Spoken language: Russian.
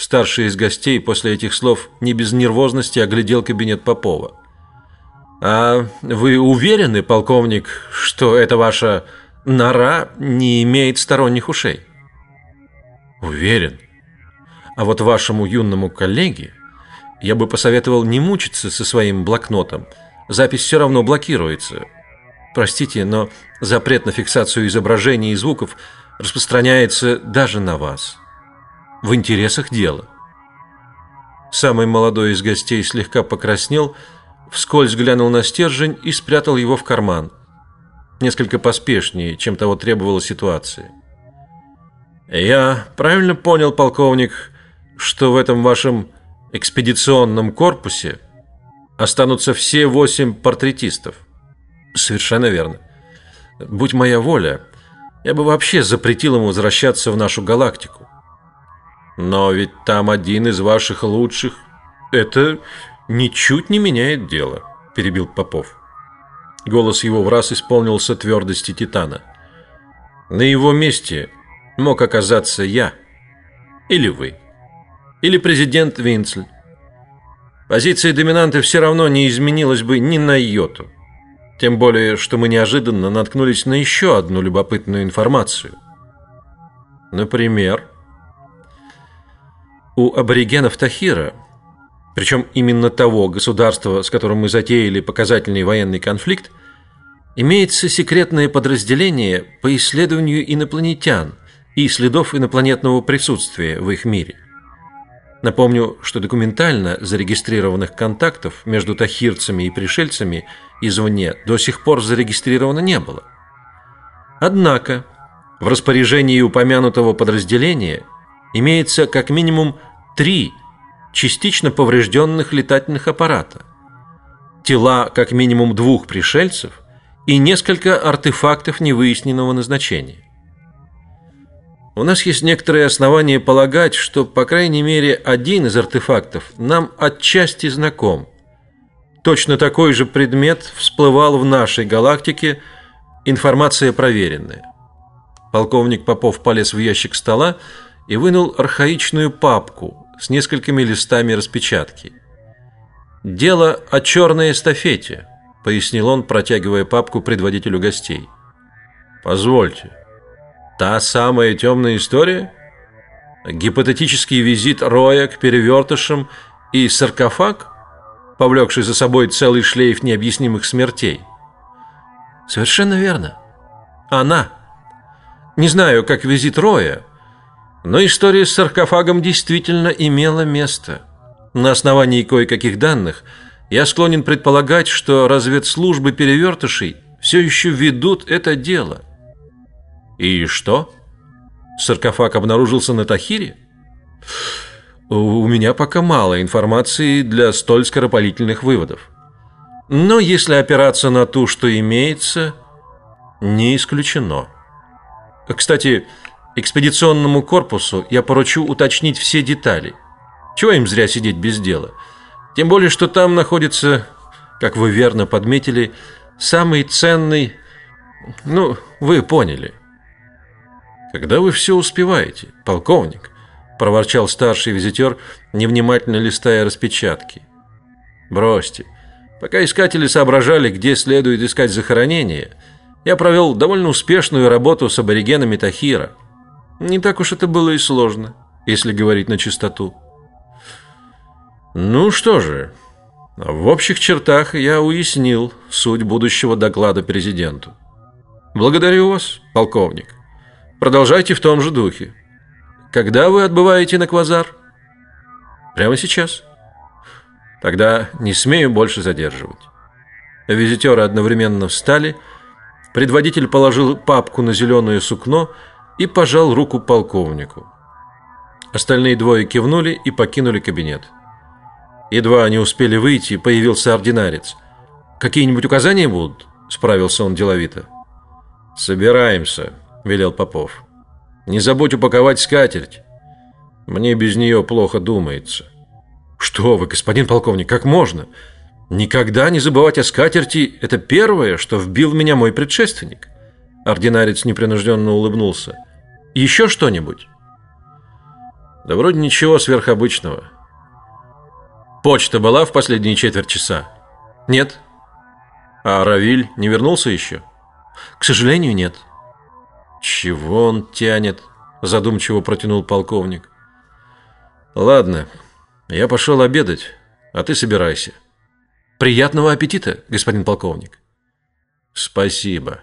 Старший из гостей после этих слов не без нервозности оглядел кабинет Попова. А вы уверены, полковник, что эта ваша нора не имеет сторонних ушей? Уверен. А вот вашему юному коллеге я бы посоветовал не мучиться со своим блокнотом. Запись все равно блокируется. Простите, но запрет на фиксацию изображений и звуков распространяется даже на вас. В интересах дела. Самый молодой из гостей слегка покраснел, вскользь глянул на стержень и спрятал его в карман. Несколько поспешнее, чем того требовала ситуация. Я правильно понял, полковник, что в этом вашем экспедиционном корпусе останутся все восемь портретистов? Совершенно верно. Будь моя воля, я бы вообще запретил ему возвращаться в нашу галактику. Но ведь там один из ваших лучших. Это ничуть не меняет дело, перебил Попов. Голос его в раз исполнился твердости титана. На его месте мог оказаться я, или вы, или президент Винцель. Позиция доминанта все равно не изменилась бы ни на йоту. Тем более, что мы неожиданно наткнулись на еще одну любопытную информацию. Например, у аборигенов Тахира, причем именно того государства, с которым мы затеяли показательный военный конфликт, имеется секретное подразделение по исследованию инопланетян и следов инопланетного присутствия в их мире. Напомню, что документально зарегистрированных контактов между тахирцами и пришельцами извне до сих пор зарегистрировано не было. Однако в распоряжении упомянутого подразделения имеется как минимум три частично поврежденных летательных аппарата, тела как минимум двух пришельцев и несколько артефактов невыясненного назначения. У нас есть некоторые основания полагать, что по крайней мере один из артефактов нам отчасти знаком. Точно такой же предмет всплывал в нашей галактике, информация проверенная. Полковник Попов полез в ящик стола и вынул архаичную папку с несколькими листами распечатки. Дело о черной эстафете, пояснил он, протягивая папку предводителю гостей. Позвольте. Та самая темная история? Гипотетический визит Роя к перевертышам и саркофаг, повлекший за собой целый шлейф необъяснимых смертей? Совершенно верно. Она. Не знаю, как визит Роя, но история с саркофагом действительно имела место. На основании кое-каких данных я склонен предполагать, что разведслужбы перевертышей все еще ведут это дело. И что? Саркофаг обнаружился на Тахире? У меня пока мало информации для столь скоропалительных выводов. Но если опираться на то, что имеется, не исключено. Кстати, экспедиционному корпусу я поручу уточнить все детали. Чего им зря сидеть без дела? Тем более, что там находится, как вы верно подметили, самый ценный, ну, вы поняли. Когда вы все успеваете, полковник? проворчал старший визитер, невнимательно листая распечатки. Бросьте. Пока искатели соображали, где следует искать захоронение, я провел довольно успешную работу с аборигенами Тахира. Не так уж это было и сложно, если говорить на чистоту. Ну что же, в общих чертах я уяснил суть будущего доклада президенту. Благодарю вас, полковник. Продолжайте в том же духе. Когда вы отбываете на квазар? Прямо сейчас. Тогда не смею больше задерживать. Визитеры одновременно встали. Предводитель положил папку на зеленое сукно и пожал руку полковнику. Остальные двое кивнули и покинули кабинет. Едва они успели выйти, появился ординарец. Какие-нибудь указания будут? справился он деловито. Собираемся, велел Попов. Не забудь упаковать скатерть. Мне без нее плохо думается. Что вы, господин полковник, как можно? Никогда не забывать о скатерти – это первое, что вбил меня мой предшественник. Ординарец непринужденно улыбнулся. Еще что-нибудь? Да вроде ничего сверхобычного. Почта была в последние четверть часа? Нет. А Равиль не вернулся еще? К сожалению, нет. Чего он тянет? Задумчиво протянул полковник. Ладно, я пошел обедать, а ты собирайся. Приятного аппетита, господин полковник. Спасибо.